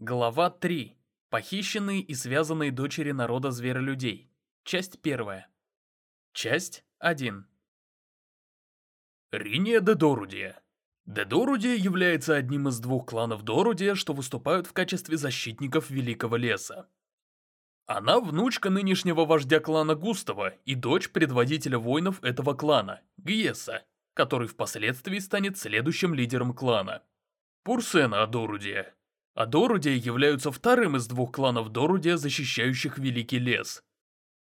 Глава 3. Похищенные и связанные дочери народа зверолюдей. Часть 1. Часть 1. Риния де Дорудия. Де Дорудия является одним из двух кланов Дорудия, что выступают в качестве защитников Великого Леса. Она внучка нынешнего вождя клана Густава и дочь предводителя воинов этого клана, Гьеса, который впоследствии станет следующим лидером клана. Пурсена Адорудия. Адорудия являются вторым из двух кланов Дорудия, защищающих Великий Лес.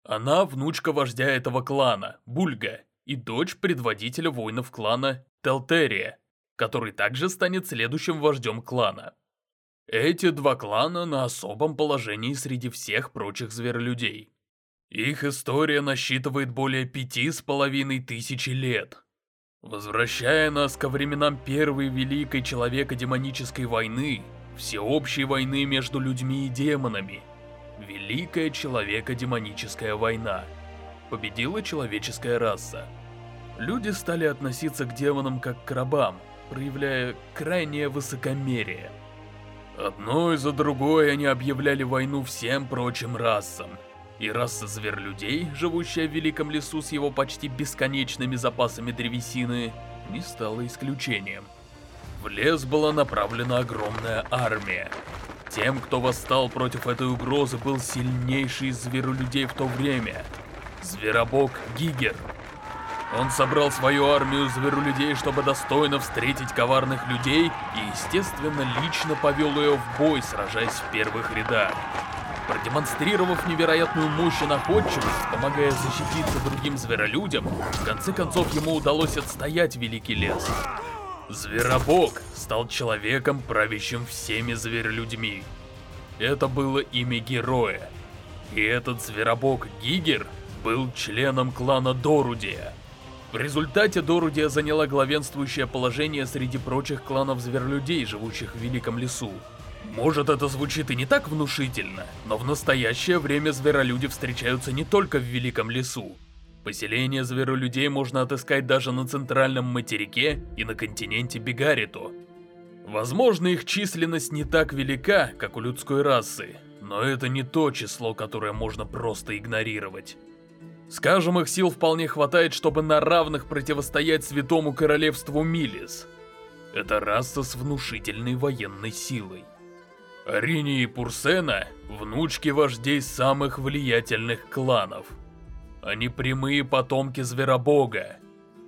Она внучка вождя этого клана, Бульга, и дочь предводителя воинов клана Телтерия, который также станет следующим вождем клана. Эти два клана на особом положении среди всех прочих зверолюдей. Их история насчитывает более пяти с половиной тысячи лет. Возвращая нас ко временам Первой Великой Человеко-демонической войны, всеобщей войны между людьми и демонами, Великая Человеко-демоническая война, победила человеческая раса. Люди стали относиться к демонам как к рабам, проявляя крайнее высокомерие. Одной за другой они объявляли войну всем прочим расам – и раса зверолюдей, живущая в Великом Лесу с его почти бесконечными запасами древесины, не стала исключением. В лес была направлена огромная армия. Тем, кто восстал против этой угрозы, был сильнейший из зверолюдей в то время – Зверобог Гигер. Он собрал свою армию зверолюдей, чтобы достойно встретить коварных людей и, естественно, лично повел ее в бой, сражаясь в первых рядах. Продемонстрировав невероятную мощь и находчивость, помогая защититься другим зверолюдям, в конце концов ему удалось отстоять Великий Лес. Зверобог стал человеком, правящим всеми зверолюдьми. Это было имя героя. И этот зверобог Гигер был членом клана Дорудия. В результате Дорудия заняла главенствующее положение среди прочих кланов зверолюдей, живущих в Великом Лесу. Может это звучит и не так внушительно, но в настоящее время зверолюди встречаются не только в Великом Лесу. Поселения зверолюдей можно отыскать даже на центральном материке и на континенте Бигарито. Возможно, их численность не так велика, как у людской расы, но это не то число, которое можно просто игнорировать. Скажем, их сил вполне хватает, чтобы на равных противостоять Святому Королевству Милис. Это раса с внушительной военной силой. Арини и Пурсена – внучки вождей самых влиятельных кланов. Они прямые потомки Зверобога.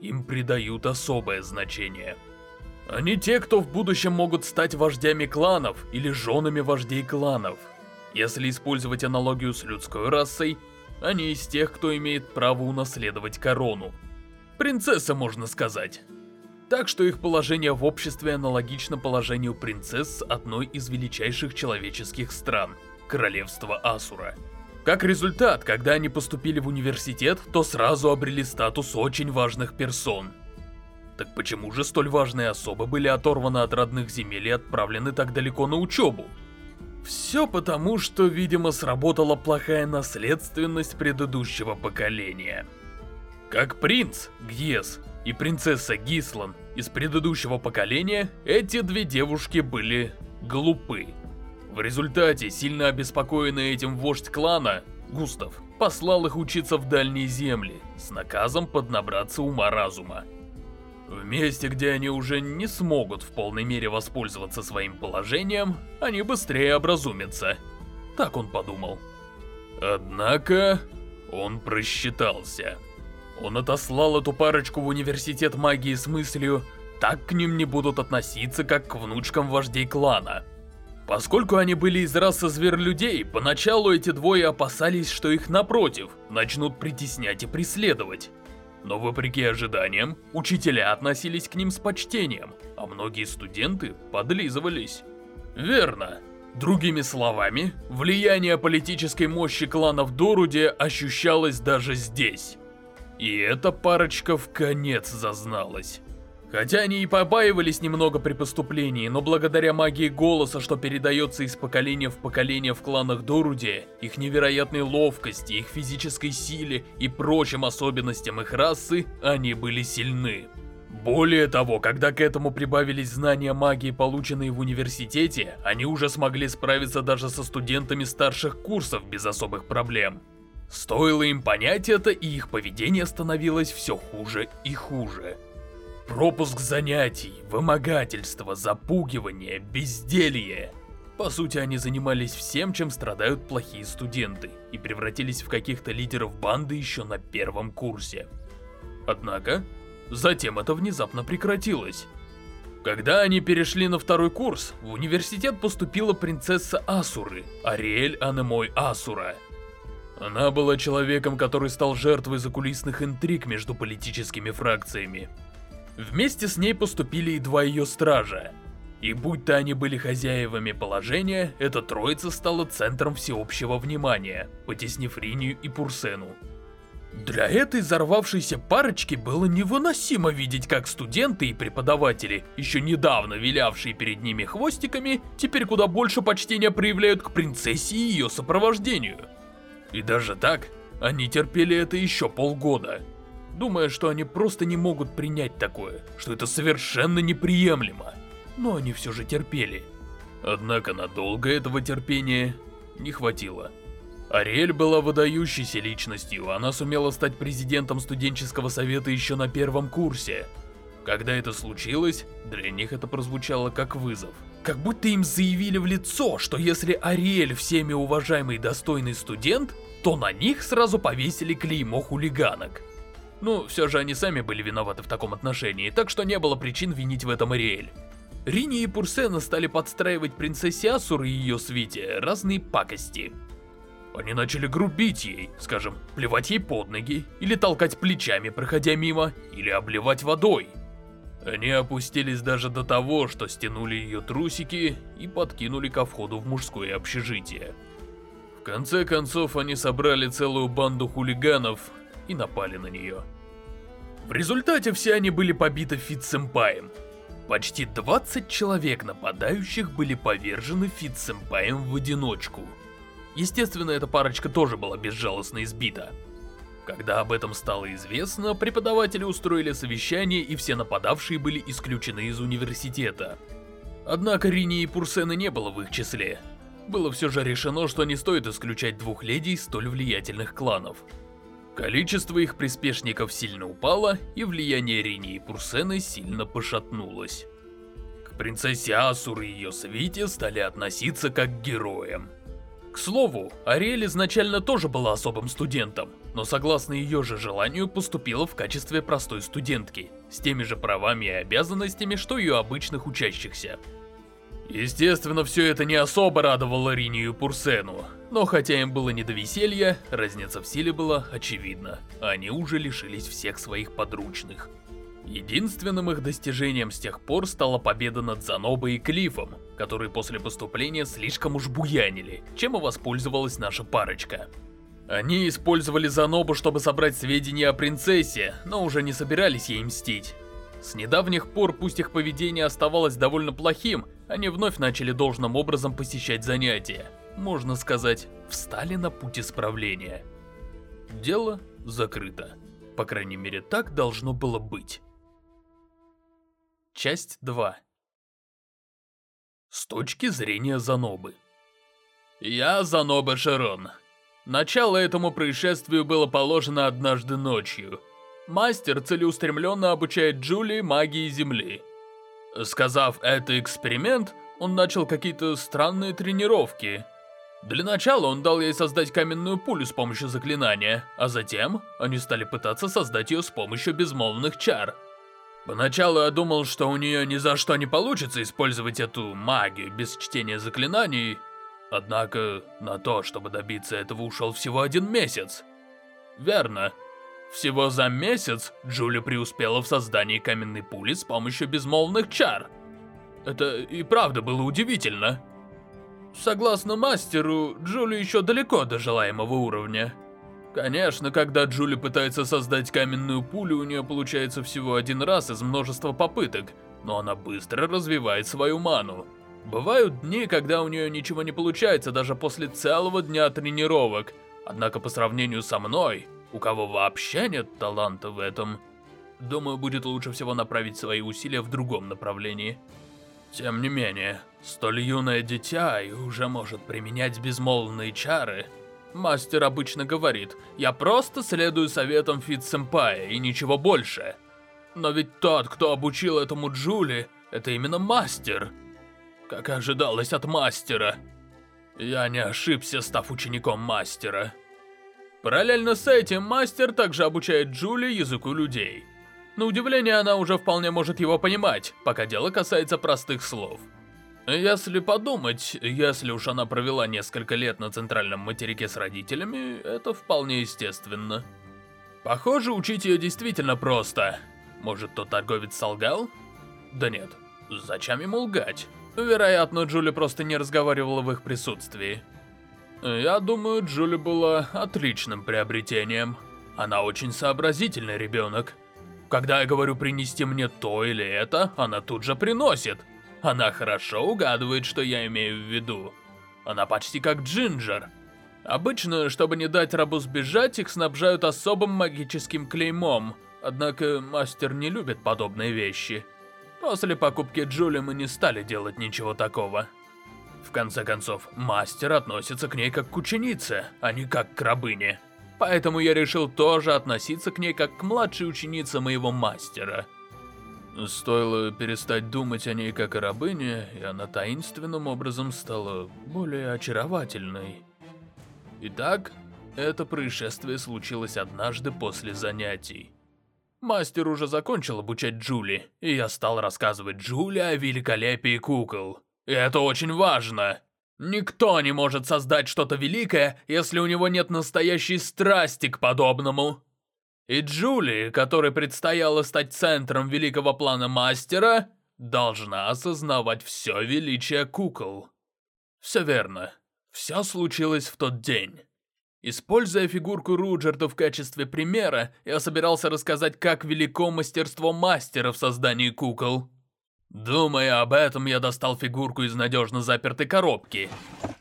Им придают особое значение. Они те, кто в будущем могут стать вождями кланов или женами вождей кланов. Если использовать аналогию с людской расой, они из тех, кто имеет право унаследовать корону. Принцесса, можно сказать так что их положение в обществе аналогично положению принцесс одной из величайших человеческих стран – Королевства Асура. Как результат, когда они поступили в университет, то сразу обрели статус очень важных персон. Так почему же столь важные особы были оторваны от родных земель и отправлены так далеко на учебу? Все потому, что, видимо, сработала плохая наследственность предыдущего поколения. Как принц, Гьес, и принцесса Гислан из предыдущего поколения, эти две девушки были глупы. В результате, сильно обеспокоенный этим вождь клана, Густав, послал их учиться в дальние земли, с наказом поднабраться ума-разума. В месте, где они уже не смогут в полной мере воспользоваться своим положением, они быстрее образумятся. Так он подумал. Однако, он просчитался. Он отослал эту парочку в университет магии с мыслью, так к ним не будут относиться, как к внучкам вождей клана. Поскольку они были из расы зверолюдей, поначалу эти двое опасались, что их напротив, начнут притеснять и преследовать. Но вопреки ожиданиям, учителя относились к ним с почтением, а многие студенты подлизывались. Верно. Другими словами, влияние политической мощи кланов Доруди ощущалось даже здесь. И эта парочка в конец зазналась. Хотя они и побаивались немного при поступлении, но благодаря магии голоса, что передается из поколения в поколение в кланах Доруди, их невероятной ловкости, их физической силе и прочим особенностям их расы, они были сильны. Более того, когда к этому прибавились знания магии, полученные в университете, они уже смогли справиться даже со студентами старших курсов без особых проблем. Стоило им понять это, и их поведение становилось все хуже и хуже. Пропуск занятий, вымогательство, запугивание, безделье. По сути, они занимались всем, чем страдают плохие студенты, и превратились в каких-то лидеров банды еще на первом курсе. Однако, затем это внезапно прекратилось. Когда они перешли на второй курс, в университет поступила принцесса Асуры, Ариэль Анемой Асура. Она была человеком, который стал жертвой закулисных интриг между политическими фракциями. Вместе с ней поступили и два ее стража, и будь то они были хозяевами положения, эта троица стала центром всеобщего внимания, потеснив Ринию и Пурсену. Для этой взорвавшейся парочки было невыносимо видеть, как студенты и преподаватели, еще недавно вилявшие перед ними хвостиками, теперь куда больше почтения проявляют к принцессе и ее сопровождению. И даже так, они терпели это еще полгода, думая, что они просто не могут принять такое, что это совершенно неприемлемо но они все же терпели. Однако надолго этого терпения не хватило. Ариэль была выдающейся личностью, она сумела стать президентом студенческого совета еще на первом курсе. Когда это случилось, для них это прозвучало как вызов. Как будто им заявили в лицо, что если Ариэль всеми уважаемый достойный студент, то на них сразу повесили клеймо хулиганок. Ну, все же они сами были виноваты в таком отношении, так что не было причин винить в этом Ариэль. Рини и Пурсена стали подстраивать принцессе Асур и ее свите разные пакости. Они начали грубить ей, скажем, плевать ей под ноги, или толкать плечами, проходя мимо, или обливать водой. Они опустились даже до того, что стянули ее трусики и подкинули ко входу в мужское общежитие. В конце концов, они собрали целую банду хулиганов и напали на нее. В результате все они были побиты Фит-сэмпаем, Почти 20 человек нападающих были повержены Фит-сэмпаем в одиночку. Естественно, эта парочка тоже была безжалостно избита. Когда об этом стало известно, преподаватели устроили совещание и все нападавшие были исключены из университета. Однако Рини и Пурсена не было в их числе. Было все же решено, что не стоит исключать двух леди из столь влиятельных кланов. Количество их приспешников сильно упало, и влияние Рини и Пурсены сильно пошатнулось. К принцессе Асур и ее свите стали относиться как к героям. К слову, Ариэль изначально тоже была особым студентом, но согласно ее же желанию поступила в качестве простой студентки, с теми же правами и обязанностями, что и у обычных учащихся. Естественно, все это не особо радовало Ринию и Пурсену, но хотя им было не до веселья, разница в силе была очевидна. Они уже лишились всех своих подручных. Единственным их достижением с тех пор стала победа над Занобой и Клифом, которые после поступления слишком уж буянили, чем и воспользовалась наша парочка. Они использовали Занобу, чтобы собрать сведения о принцессе, но уже не собирались ей мстить. С недавних пор, пусть их поведение оставалось довольно плохим, они вновь начали должным образом посещать занятия. Можно сказать, встали на путь исправления. Дело закрыто. По крайней мере, так должно было быть. Часть 2 С точки зрения Занобы Я Заноба Шарон. Начало этому происшествию было положено однажды ночью. Мастер целеустремленно обучает Джулии магии Земли. Сказав «это эксперимент», он начал какие-то странные тренировки. Для начала он дал ей создать каменную пулю с помощью заклинания, а затем они стали пытаться создать ее с помощью безмолвных чар. Поначалу я думал, что у нее ни за что не получится использовать эту магию без чтения заклинаний, однако на то, чтобы добиться этого, ушел всего один месяц. Верно. Всего за месяц Джули преуспела в создании каменной пули с помощью безмолвных чар. Это и правда было удивительно. Согласно мастеру, Джули еще далеко до желаемого уровня. Конечно, когда Джули пытается создать каменную пулю, у нее получается всего один раз из множества попыток, но она быстро развивает свою ману. Бывают дни, когда у нее ничего не получается даже после целого дня тренировок, однако по сравнению со мной, у кого вообще нет таланта в этом. думаю, будет лучше всего направить свои усилия в другом направлении. Тем не менее, столь юное дитя и уже может применять безмолвные чары. Мастер обычно говорит, я просто следую советам Фит-сэмпая и ничего больше. Но ведь тот, кто обучил этому Джули, это именно мастер. Как ожидалось от мастера. Я не ошибся, став учеником мастера. Параллельно с этим, мастер также обучает Джули языку людей. На удивление, она уже вполне может его понимать, пока дело касается простых слов. Если подумать, если уж она провела несколько лет на центральном материке с родителями, это вполне естественно. Похоже, учить ее действительно просто. Может, тот торговец солгал? Да нет, зачем ему лгать? Вероятно, Джули просто не разговаривала в их присутствии. Я думаю, Джули была отличным приобретением. Она очень сообразительный ребенок. Когда я говорю принести мне то или это, она тут же приносит. Она хорошо угадывает, что я имею в виду. Она почти как Джинджер. Обычно, чтобы не дать рабу сбежать, их снабжают особым магическим клеймом. Однако мастер не любит подобные вещи. После покупки Джули мы не стали делать ничего такого. В конце концов, мастер относится к ней как к ученице, а не как к рабыне. Поэтому я решил тоже относиться к ней как к младшей ученице моего мастера. Стоило перестать думать о ней как о рабыне, и она таинственным образом стала более очаровательной. Итак, это происшествие случилось однажды после занятий. Мастер уже закончил обучать Джули, и я стал рассказывать Джули о великолепии кукол. Это очень важно. Никто не может создать что-то великое, если у него нет настоящей страсти к подобному. И Джули, которой предстояло стать центром великого плана мастера, должна осознавать все величие кукол. Все верно. Все случилось в тот день. Используя фигурку Руджерта в качестве примера, я собирался рассказать, как велико мастерство мастера в создании кукол. Думая об этом, я достал фигурку из надежно запертой коробки.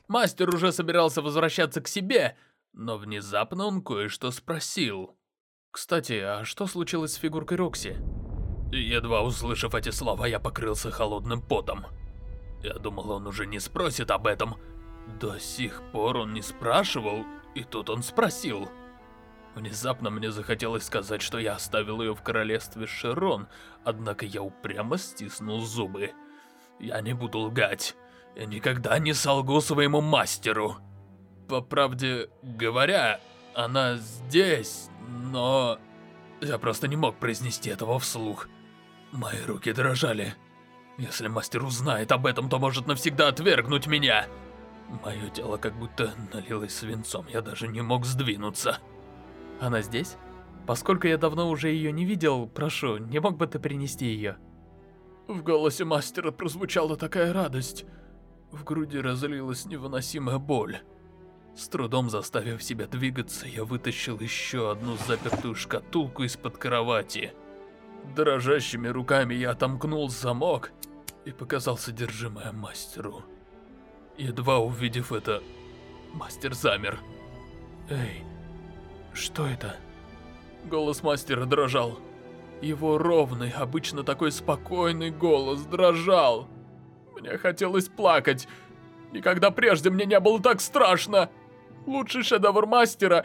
Мастер уже собирался возвращаться к себе, но внезапно он кое-что спросил. Кстати, а что случилось с фигуркой Рокси? Едва услышав эти слова, я покрылся холодным потом. Я думал, он уже не спросит об этом. До сих пор он не спрашивал, и тут он спросил. Внезапно мне захотелось сказать, что я оставил ее в королевстве Широн, однако я упрямо стиснул зубы. Я не буду лгать. Я никогда не солгу своему мастеру. По правде говоря, она здесь, но... Я просто не мог произнести этого вслух. Мои руки дрожали. Если мастер узнает об этом, то может навсегда отвергнуть меня. Мое тело как будто налилось свинцом, я даже не мог сдвинуться. Она здесь? Поскольку я давно уже ее не видел, прошу, не мог бы ты принести ее? В голосе мастера прозвучала такая радость. В груди разлилась невыносимая боль. С трудом заставив себя двигаться, я вытащил еще одну запертую шкатулку из-под кровати. Дрожащими руками я отомкнул замок и показал содержимое мастеру. Едва увидев это, мастер замер. Эй, что это? Голос мастера дрожал. Его ровный, обычно такой спокойный голос дрожал. Мне хотелось плакать. Никогда прежде мне не было так страшно. Лучший шедевр мастера.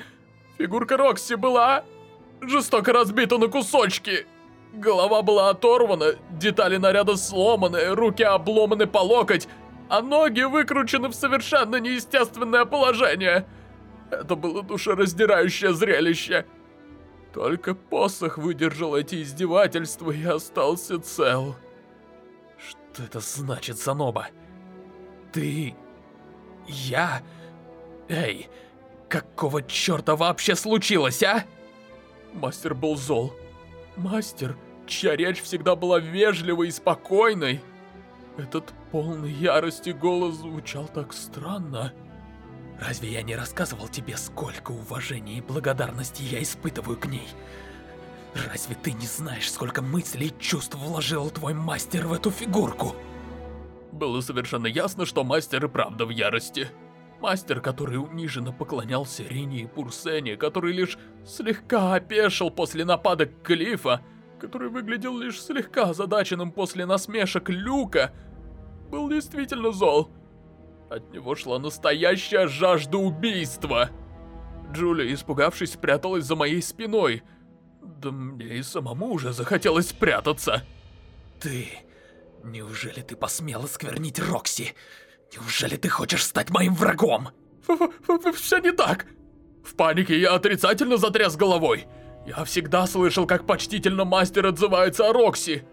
Фигурка Рокси была жестоко разбита на кусочки. Голова была оторвана, детали наряда сломаны, руки обломаны по локоть, а ноги выкручены в совершенно неестественное положение. Это было душераздирающее зрелище. Только посох выдержал эти издевательства и остался цел. Что это значит, Саноба? Ты... Я... Эй, какого черта вообще случилось, а? Мастер был зол. Мастер, чья речь всегда была вежливой и спокойной. Этот полный ярости голос звучал так странно. Разве я не рассказывал тебе, сколько уважения и благодарности я испытываю к ней? Разве ты не знаешь, сколько мыслей и чувств вложил твой мастер в эту фигурку? Было совершенно ясно, что мастер и правда в ярости. Мастер, который униженно поклонялся Рине и Пурсене, который лишь слегка опешил после нападок Клифа, который выглядел лишь слегка озадаченным после насмешек Люка, был действительно зол. От него шла настоящая жажда убийства. Джулия, испугавшись, спряталась за моей спиной. Да мне и самому уже захотелось спрятаться. Ты... Неужели ты посмела сквернить Рокси? Неужели ты хочешь стать моим врагом? Все не так. В панике я отрицательно затряс головой. Я всегда слышал, как почтительно мастер отзывается о Рокси.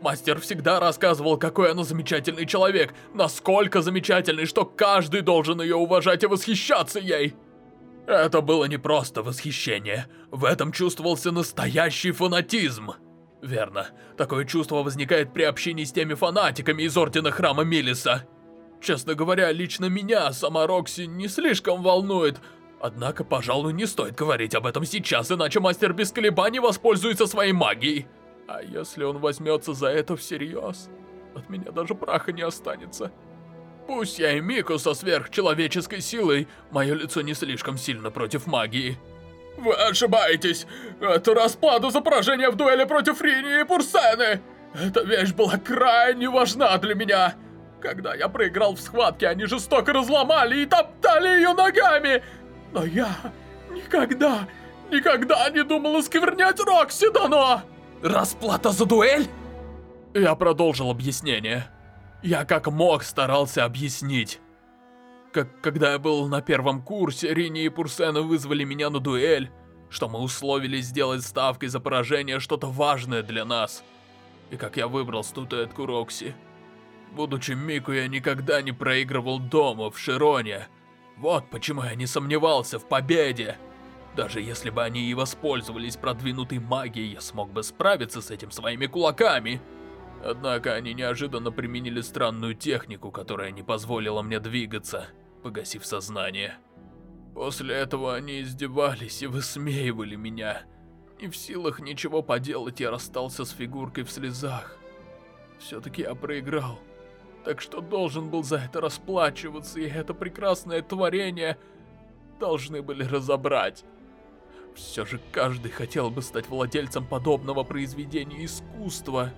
Мастер всегда рассказывал, какой она замечательный человек, насколько замечательный, что каждый должен ее уважать и восхищаться ей. Это было не просто восхищение, в этом чувствовался настоящий фанатизм. Верно, такое чувство возникает при общении с теми фанатиками из Ордена Храма Милиса. Честно говоря, лично меня сама Рокси не слишком волнует, однако, пожалуй, не стоит говорить об этом сейчас, иначе мастер без колебаний воспользуется своей магией. А если он возьмется за это всерьез, от меня даже праха не останется. Пусть я и Мику со сверхчеловеческой силой, мое лицо не слишком сильно против магии. Вы ошибаетесь! Это распаду за поражение в дуэли против Рини и Пурсены! Эта вещь была крайне важна для меня! Когда я проиграл в схватке, они жестоко разломали и топтали ее ногами! Но я никогда, никогда не думал осквернять Рокси Дано! Расплата за дуэль? Я продолжил объяснение. Я как мог старался объяснить. Как когда я был на первом курсе, Рини и Пурсена вызвали меня на дуэль, что мы условились сделать ставкой за поражение что-то важное для нас. И как я выбрал статуэтку Рокси. Будучи Мику, я никогда не проигрывал дома, в Широне. Вот почему я не сомневался в победе. Даже если бы они и воспользовались продвинутой магией, я смог бы справиться с этим своими кулаками. Однако они неожиданно применили странную технику, которая не позволила мне двигаться, погасив сознание. После этого они издевались и высмеивали меня. Не в силах ничего поделать, я расстался с фигуркой в слезах. Все-таки я проиграл. Так что должен был за это расплачиваться, и это прекрасное творение должны были разобрать. Все же каждый хотел бы стать владельцем подобного произведения искусства.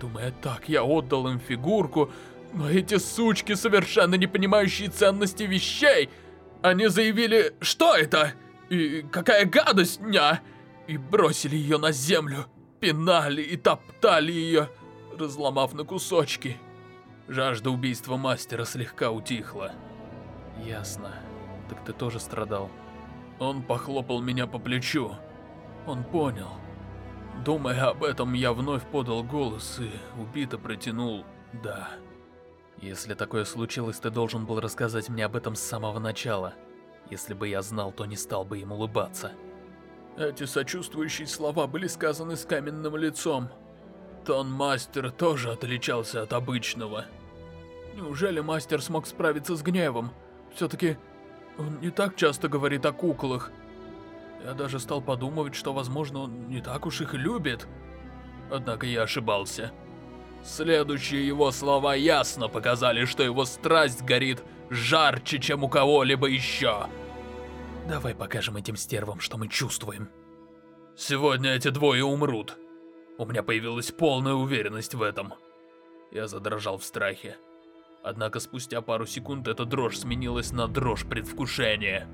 Думая так, я отдал им фигурку, но эти сучки, совершенно не понимающие ценности вещей, они заявили, что это? И какая гадость, ня? И бросили ее на землю, пинали и топтали ее, разломав на кусочки. Жажда убийства мастера слегка утихла. Ясно. Так ты тоже страдал. Он похлопал меня по плечу. Он понял. Думая об этом, я вновь подал голос и убито протянул «да». Если такое случилось, ты должен был рассказать мне об этом с самого начала. Если бы я знал, то не стал бы им улыбаться. Эти сочувствующие слова были сказаны с каменным лицом. Тон мастера тоже отличался от обычного. Неужели мастер смог справиться с гневом? Все-таки он не так часто говорит о куклах. Я даже стал подумывать, что, возможно, он не так уж их и любит. Однако я ошибался. Следующие его слова ясно показали, что его страсть горит жарче, чем у кого-либо еще. Давай покажем этим стервам, что мы чувствуем. Сегодня эти двое умрут. У меня появилась полная уверенность в этом. Я задрожал в страхе. Однако спустя пару секунд эта дрожь сменилась на дрожь предвкушения.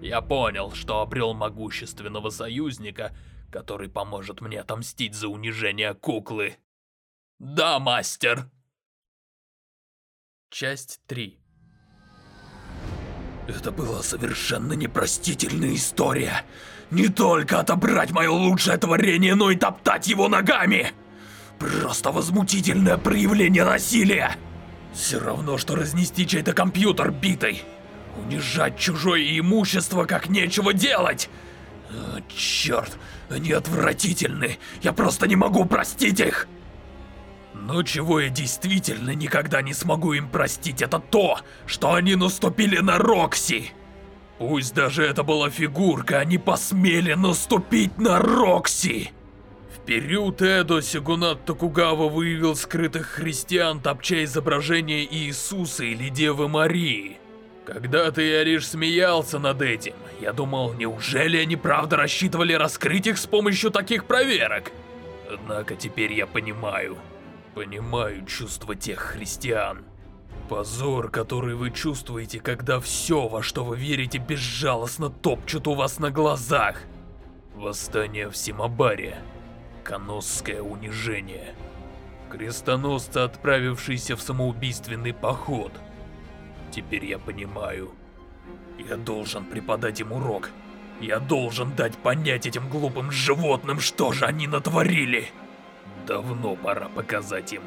Я понял, что обрел могущественного союзника, который поможет мне отомстить за унижение куклы. Да, мастер! Часть 3 Это была совершенно непростительная история. Не только отобрать мое лучшее творение, но и топтать его ногами. Просто возмутительное проявление насилия. Все равно, что разнести чей-то компьютер битой. Унижать чужое имущество, как нечего делать. О, черт, они отвратительны. Я просто не могу простить их. Но чего я действительно никогда не смогу им простить, это то, что они наступили на Рокси. Пусть даже это была фигурка, они посмели наступить на Рокси. Период Эдо Сигунат Токугава выявил скрытых христиан, топча изображение Иисуса или Девы Марии. Когда-то я лишь смеялся над этим. Я думал, неужели они правда рассчитывали раскрыть их с помощью таких проверок? Однако теперь я понимаю. Понимаю чувства тех христиан. Позор, который вы чувствуете, когда все, во что вы верите, безжалостно топчут у вас на глазах. Восстание в Симабаре. Каносское унижение. Крестоносцы, отправившиеся в самоубийственный поход. Теперь я понимаю. Я должен преподать им урок. Я должен дать понять этим глупым животным, что же они натворили. Давно пора показать им.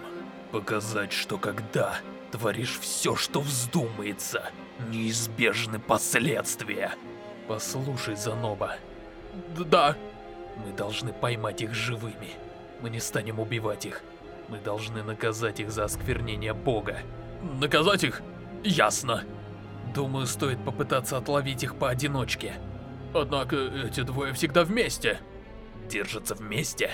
Показать, что когда творишь все, что вздумается, неизбежны последствия. Послушай, Заноба. Да. Мы должны поймать их живыми. Мы не станем убивать их. Мы должны наказать их за осквернение Бога. Наказать их? Ясно. Думаю, стоит попытаться отловить их поодиночке. Однако эти двое всегда вместе. Держатся вместе?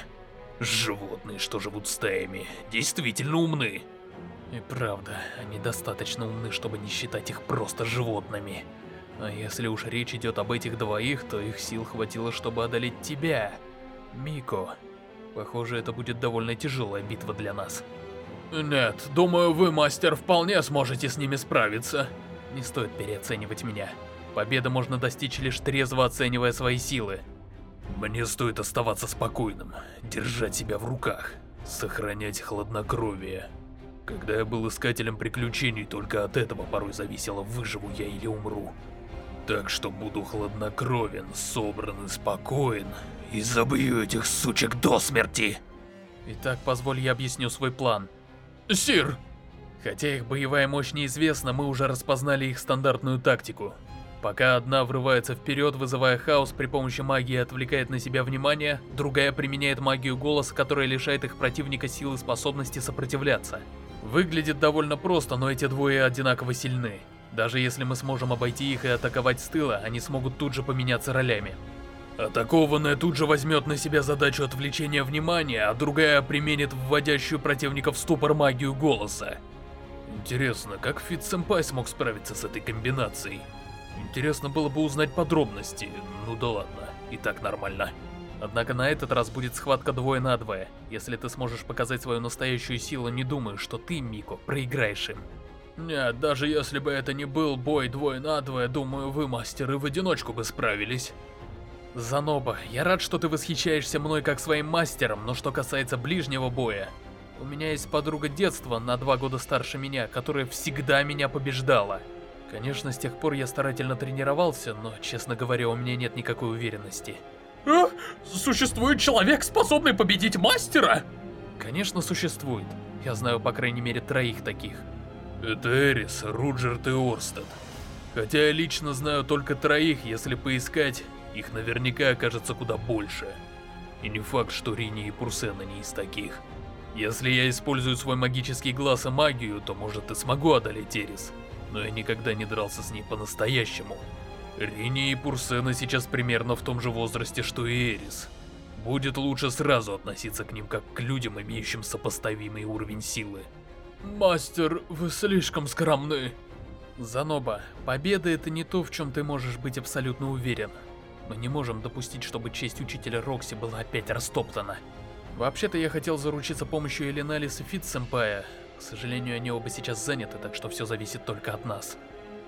Животные, что живут стаями, действительно умны. И правда, они достаточно умны, чтобы не считать их просто животными. А если уж речь идет об этих двоих, то их сил хватило, чтобы одолеть тебя, Мико. Похоже, это будет довольно тяжелая битва для нас. Нет, думаю, вы, мастер, вполне сможете с ними справиться. Не стоит переоценивать меня. Победы можно достичь лишь трезво оценивая свои силы. Мне стоит оставаться спокойным, держать себя в руках, сохранять хладнокровие. Когда я был искателем приключений, только от этого порой зависело, выживу я или умру. Так что буду хладнокровен, собран и спокоен, и забью этих сучек до смерти. Итак, позволь я объясню свой план. Сир! Хотя их боевая мощь неизвестна, мы уже распознали их стандартную тактику. Пока одна врывается вперед, вызывая хаос при помощи магии и отвлекает на себя внимание, другая применяет магию голоса, которая лишает их противника силы способности сопротивляться. Выглядит довольно просто, но эти двое одинаково сильны. Даже если мы сможем обойти их и атаковать с тыла, они смогут тут же поменяться ролями. Атакованная тут же возьмет на себя задачу отвлечения внимания, а другая применит вводящую противника в ступор магию голоса. Интересно, как Фит Сэмпай смог справиться с этой комбинацией? Интересно было бы узнать подробности, ну да ладно, и так нормально. Однако на этот раз будет схватка двое на двое. Если ты сможешь показать свою настоящую силу, не думаю, что ты, Мико, проиграешь им. Нет, даже если бы это не был бой двое на двое, думаю, вы, мастеры, в одиночку бы справились. Заноба, я рад, что ты восхищаешься мной как своим мастером, но что касается ближнего боя, у меня есть подруга детства, на два года старше меня, которая всегда меня побеждала. Конечно, с тех пор я старательно тренировался, но, честно говоря, у меня нет никакой уверенности. А? Существует человек, способный победить мастера? Конечно, существует. Я знаю, по крайней мере, троих таких. Это Эрис, Руджерт и Орстед. Хотя я лично знаю только троих, если поискать, их наверняка окажется куда больше. И не факт, что Рини и Пурсена не из таких. Если я использую свой магический глаз и магию, то может и смогу одолеть Эрис. Но я никогда не дрался с ней по-настоящему. Рини и Пурсена сейчас примерно в том же возрасте, что и Эрис. Будет лучше сразу относиться к ним как к людям, имеющим сопоставимый уровень силы. Мастер, вы слишком скромны. Заноба, победа это не то, в чем ты можешь быть абсолютно уверен. Мы не можем допустить, чтобы честь учителя Рокси была опять растоптана. Вообще-то я хотел заручиться помощью Элиналис и Фит-сэмпая. К сожалению, они оба сейчас заняты, так что все зависит только от нас.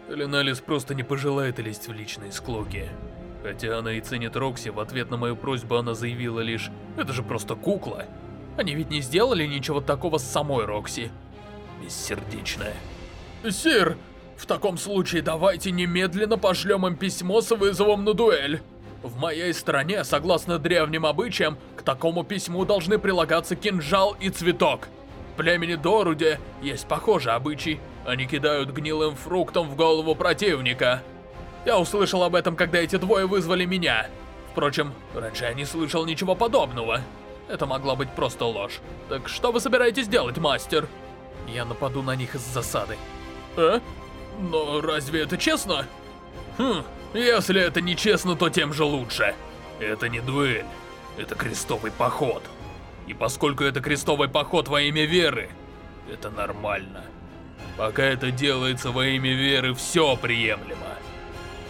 Элиналис просто не пожелает лезть в личные склоки. Хотя она и ценит Рокси, в ответ на мою просьбу она заявила лишь «Это же просто кукла». Они ведь не сделали ничего такого с самой Рокси. Бессердечная. Сир, в таком случае давайте немедленно пошлем им письмо с вызовом на дуэль. В моей стране, согласно древним обычаям, к такому письму должны прилагаться кинжал и цветок. В племени Доруде есть похожий обычай. Они кидают гнилым фруктом в голову противника. Я услышал об этом, когда эти двое вызвали меня. Впрочем, раньше я не слышал ничего подобного. Это могла быть просто ложь. Так что вы собираетесь делать, мастер? Я нападу на них из засады. А? Но разве это честно? Хм, если это не честно, то тем же лучше. Это не дуэль, это крестовый поход. И поскольку это крестовый поход во имя веры, это нормально. Пока это делается во имя веры, все приемлемо.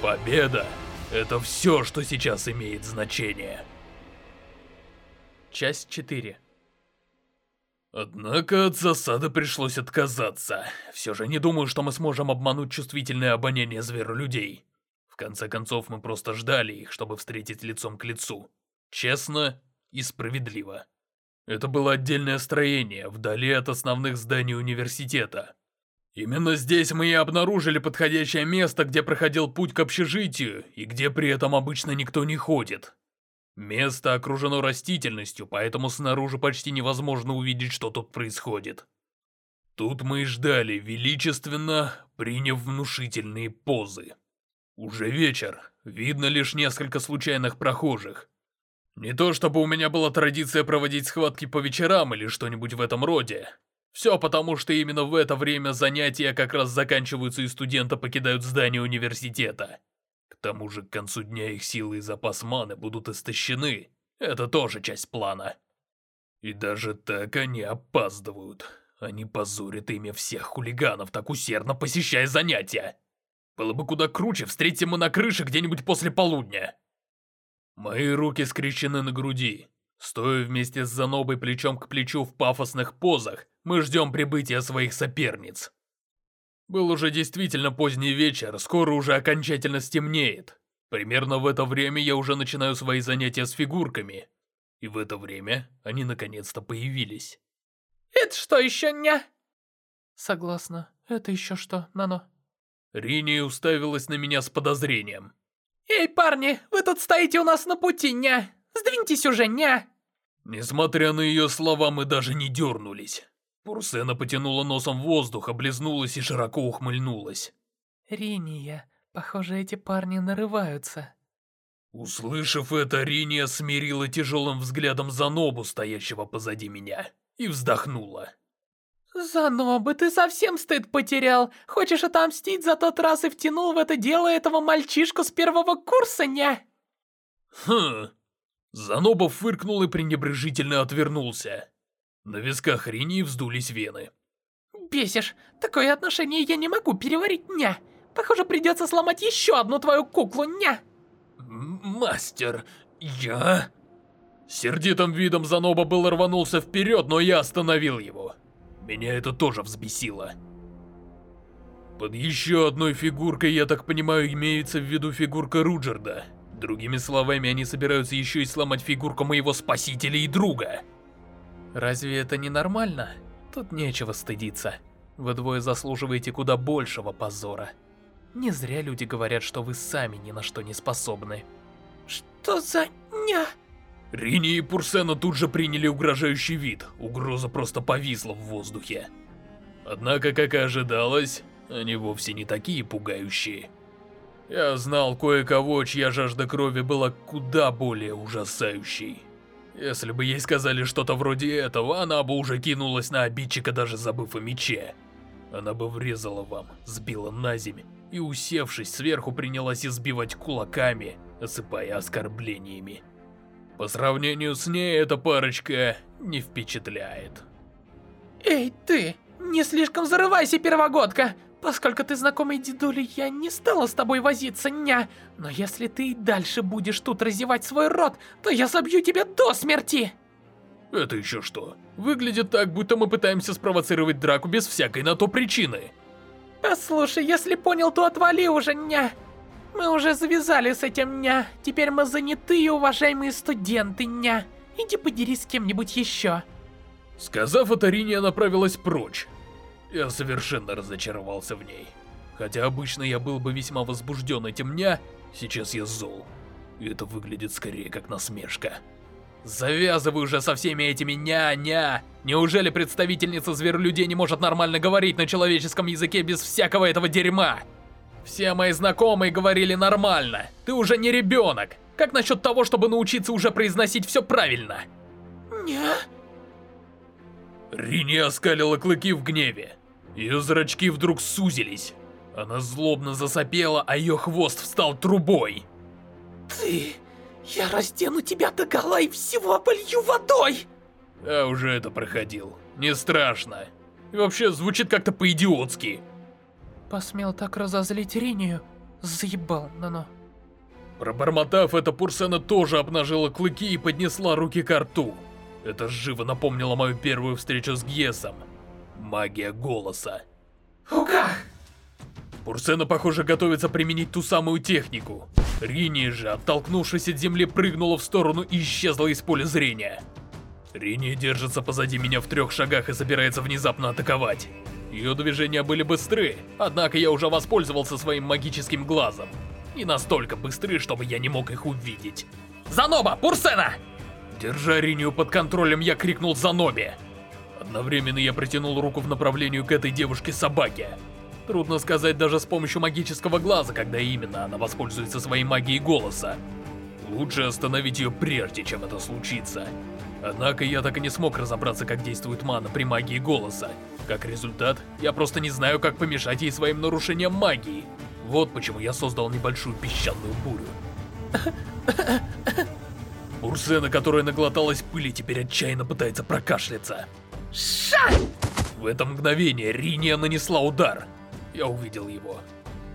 Победа — это все, что сейчас имеет значение. Часть 4 Однако от засады пришлось отказаться. Все же не думаю, что мы сможем обмануть чувствительное обоняние зверолюдей. В конце концов, мы просто ждали их, чтобы встретить лицом к лицу. Честно и справедливо. Это было отдельное строение, вдали от основных зданий университета. Именно здесь мы и обнаружили подходящее место, где проходил путь к общежитию, и где при этом обычно никто не ходит. Место окружено растительностью, поэтому снаружи почти невозможно увидеть, что тут происходит. Тут мы и ждали, величественно приняв внушительные позы. Уже вечер, видно лишь несколько случайных прохожих. Не то чтобы у меня была традиция проводить схватки по вечерам или что-нибудь в этом роде. Все потому, что именно в это время занятия как раз заканчиваются и студенты покидают здание университета. К тому же к концу дня их силы и запас маны будут истощены. Это тоже часть плана. И даже так они опаздывают. Они позорят имя всех хулиганов, так усердно посещая занятия. Было бы куда круче, встретим мы на крыше где-нибудь после полудня. Мои руки скрещены на груди. Стоя вместе с Занобой плечом к плечу в пафосных позах, мы ждем прибытия своих соперниц. Был уже действительно поздний вечер, скоро уже окончательно стемнеет. Примерно в это время я уже начинаю свои занятия с фигурками. И в это время они наконец-то появились. Это что еще не? Согласна. Это еще что, Нано? Рини уставилась на меня с подозрением. Эй, парни, вы тут стоите у нас на пути, ня! Сдвиньтесь уже, ня! Несмотря на ее слова, мы даже не дернулись. Пурсена потянула носом воздух, облизнулась и широко ухмыльнулась. «Риния, похоже, эти парни нарываются». Услышав это, Риния смирила тяжелым взглядом Занобу, стоящего позади меня, и вздохнула. «Заноба, ты совсем стыд потерял. Хочешь отомстить за тот раз и втянул в это дело этого мальчишку с первого курса, ня?» «Хм...» Заноба фыркнул и пренебрежительно отвернулся. На висках Рини вздулись вены. «Бесишь! Такое отношение я не могу переварить, ня! Похоже, придется сломать еще одну твою куклу, ня!» «Мастер, я...» Сердитым видом Заноба был рванулся вперед, но я остановил его. Меня это тоже взбесило. Под еще одной фигуркой, я так понимаю, имеется в виду фигурка Руджерда. Другими словами, они собираются еще и сломать фигурку моего спасителя и друга. Разве это не нормально? Тут нечего стыдиться. Вы двое заслуживаете куда большего позора. Не зря люди говорят, что вы сами ни на что не способны. Что за ня? Рини и Пурсена тут же приняли угрожающий вид. Угроза просто повисла в воздухе. Однако, как и ожидалось, они вовсе не такие пугающие. Я знал кое-кого, чья жажда крови была куда более ужасающей. Если бы ей сказали что-то вроде этого, она бы уже кинулась на обидчика, даже забыв о мече. Она бы врезала вам, сбила на земь и, усевшись сверху, принялась избивать кулаками, осыпая оскорблениями. По сравнению с ней, эта парочка не впечатляет. Эй, ты! Не слишком зарывайся, первогодка! Поскольку ты знакомый дедули, я не стала с тобой возиться, ня. Но если ты и дальше будешь тут разевать свой рот, то я забью тебя до смерти. Это еще что? Выглядит так, будто мы пытаемся спровоцировать драку без всякой на то причины. Послушай, если понял, то отвали уже, ня. Мы уже завязали с этим, ня. Теперь мы занятые, уважаемые студенты, ня. Иди подерись с кем-нибудь еще. Сказав это, Риния направилась прочь. Я совершенно разочаровался в ней. Хотя обычно я был бы весьма возбужден этим дня, сейчас я зол. И это выглядит скорее как насмешка. Завязывай уже со всеми этими ня-ня. Неужели представительница зверолюдей не может нормально говорить на человеческом языке без всякого этого дерьма? Все мои знакомые говорили нормально. Ты уже не ребенок. Как насчет того, чтобы научиться уже произносить все правильно? Ня? Рини оскалила клыки в гневе. Ее зрачки вдруг сузились. Она злобно засопела, а ее хвост встал трубой. Ты... Я раздену тебя до гола и всего оболью водой! А уже это проходил. Не страшно. И вообще, звучит как-то по-идиотски. Посмел так разозлить Ринию, заебал Нано. Пробормотав это, Пурсена тоже обнажила клыки и поднесла руки к рту. Это живо напомнило мою первую встречу с Гьесом. Магия голоса. Ука! Пурсена, похоже, готовится применить ту самую технику. Рини же, оттолкнувшись от земли, прыгнула в сторону и исчезла из поля зрения. Рини держится позади меня в трех шагах и собирается внезапно атаковать. Ее движения были быстры, однако я уже воспользовался своим магическим глазом. Не настолько быстры, чтобы я не мог их увидеть. «Заноба! Пурсена!» Держа Ринию под контролем, я крикнул Занобе. Одновременно я протянул руку в направлении к этой девушке-собаке. Трудно сказать даже с помощью магического глаза, когда именно она воспользуется своей магией голоса. Лучше остановить ее прежде, чем это случится. Однако я так и не смог разобраться, как действует мана при магии голоса. Как результат, я просто не знаю, как помешать ей своим нарушением магии. Вот почему я создал небольшую песчаную бурю. Урсена, которая наглоталась пыли, теперь отчаянно пытается прокашляться. Ша! В это мгновение Риния нанесла удар. Я увидел его.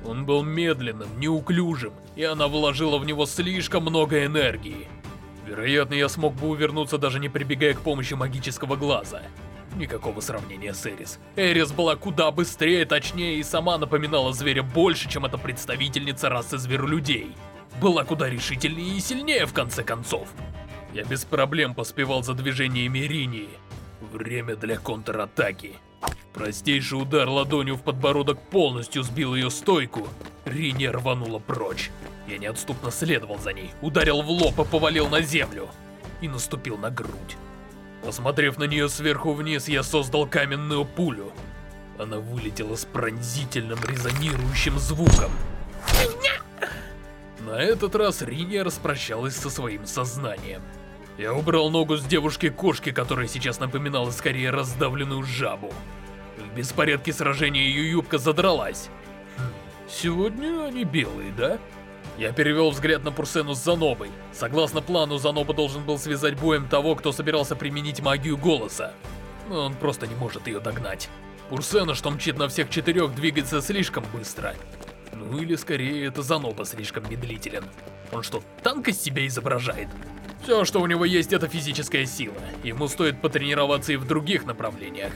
Он был медленным, неуклюжим, и она вложила в него слишком много энергии. Вероятно, я смог бы увернуться, даже не прибегая к помощи магического глаза. Никакого сравнения с Эрис. Эрис была куда быстрее, точнее и сама напоминала зверя больше, чем эта представительница расы зверолюдей. Была куда решительнее и сильнее, в конце концов. Я без проблем поспевал за движениями Ринии. Время для контратаки. Простейший удар ладонью в подбородок полностью сбил ее стойку. Рини рванула прочь. Я неотступно следовал за ней, ударил в лоб и повалил на землю. И наступил на грудь. Посмотрев на нее сверху вниз, я создал каменную пулю. Она вылетела с пронзительным резонирующим звуком. На этот раз Риния распрощалась со своим сознанием. Я убрал ногу с девушки-кошки, которая сейчас напоминала скорее раздавленную жабу. В беспорядке сражения ее юбка задралась. Сегодня они белые, да? Я перевел взгляд на Пурсену с Занобой. Согласно плану, Заноба должен был связать боем того, кто собирался применить магию голоса. Но он просто не может ее догнать. Пурсена, что мчит на всех четырех, двигается слишком быстро. Ну или скорее, это Заноба слишком медлителен. Он что, танк из себя изображает? Все, что у него есть, это физическая сила. Ему стоит потренироваться и в других направлениях.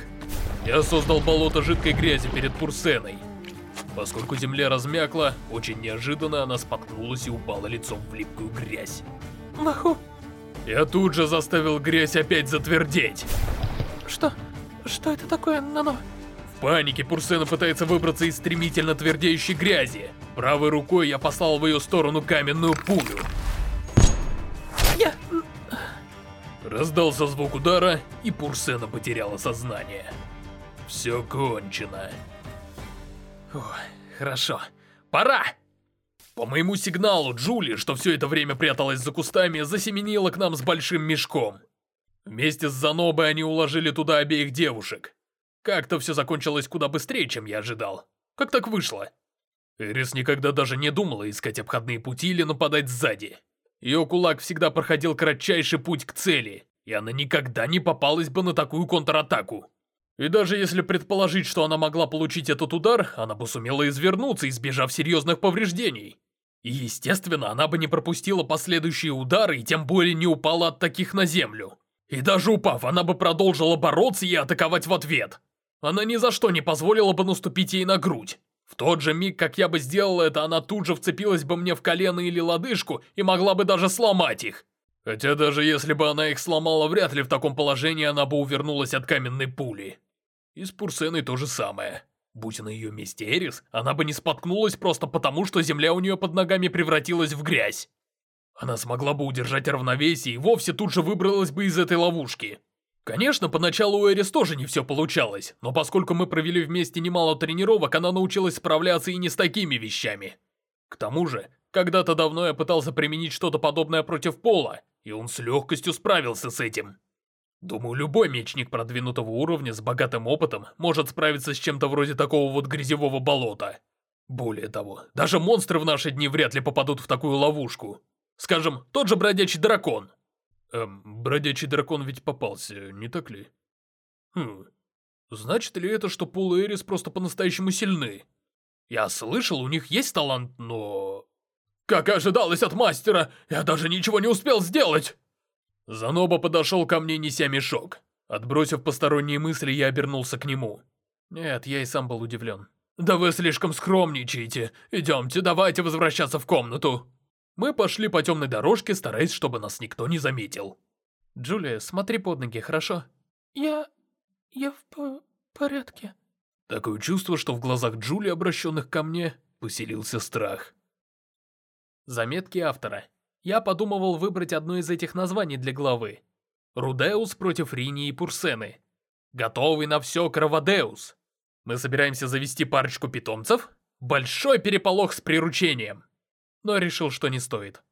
Я создал болото жидкой грязи перед Пурсеной. Поскольку земля размякла, очень неожиданно она споткнулась и упала лицом в липкую грязь. Маху. Я тут же заставил грязь опять затвердеть. Что? Что это такое, Нано? В панике Пурсена пытается выбраться из стремительно твердеющей грязи. Правой рукой я послал в ее сторону каменную пулю. Я... Раздался звук удара, и Пурсена потеряла сознание. Все кончено. Фух, хорошо. Пора! По моему сигналу, Джули, что все это время пряталась за кустами, засеменила к нам с большим мешком. Вместе с Занобой они уложили туда обеих девушек. Как-то все закончилось куда быстрее, чем я ожидал. Как так вышло? Эрис никогда даже не думала искать обходные пути или нападать сзади. Ее кулак всегда проходил кратчайший путь к цели, и она никогда не попалась бы на такую контратаку. И даже если предположить, что она могла получить этот удар, она бы сумела извернуться, избежав серьезных повреждений. И естественно, она бы не пропустила последующие удары и тем более не упала от таких на землю. И даже упав, она бы продолжила бороться и атаковать в ответ. Она ни за что не позволила бы наступить ей на грудь. В тот же миг, как я бы сделал это, она тут же вцепилась бы мне в колено или лодыжку и могла бы даже сломать их. Хотя даже если бы она их сломала, вряд ли в таком положении она бы увернулась от каменной пули. И с Пурсеной то же самое. Будь на ее месте Эрис, она бы не споткнулась просто потому, что земля у нее под ногами превратилась в грязь. Она смогла бы удержать равновесие и вовсе тут же выбралась бы из этой ловушки. Конечно, поначалу у Эрис тоже не все получалось, но поскольку мы провели вместе немало тренировок, она научилась справляться и не с такими вещами. К тому же, когда-то давно я пытался применить что-то подобное против Пола, и он с легкостью справился с этим. Думаю, любой мечник продвинутого уровня с богатым опытом может справиться с чем-то вроде такого вот грязевого болота. Более того, даже монстры в наши дни вряд ли попадут в такую ловушку. Скажем, тот же бродячий дракон. Эм, бродячий дракон ведь попался, не так ли? Хм. Значит ли это, что Пол и Эрис просто по-настоящему сильны? Я слышал, у них есть талант, но... Как и ожидалось от мастера, я даже ничего не успел сделать! Заноба подошел ко мне, неся мешок. Отбросив посторонние мысли, я обернулся к нему. Нет, я и сам был удивлен. «Да вы слишком скромничаете. Идемте, давайте возвращаться в комнату». Мы пошли по темной дорожке, стараясь, чтобы нас никто не заметил. «Джулия, смотри под ноги, хорошо?» «Я... я в по порядке». Такое чувство, что в глазах Джулии, обращенных ко мне, поселился страх. Заметки автора. Я подумывал выбрать одно из этих названий для главы. Рудеус против Рини и Пурсены. Готовый на все Кроводеус. Мы собираемся завести парочку питомцев? Большой переполох с приручением. Но решил, что не стоит.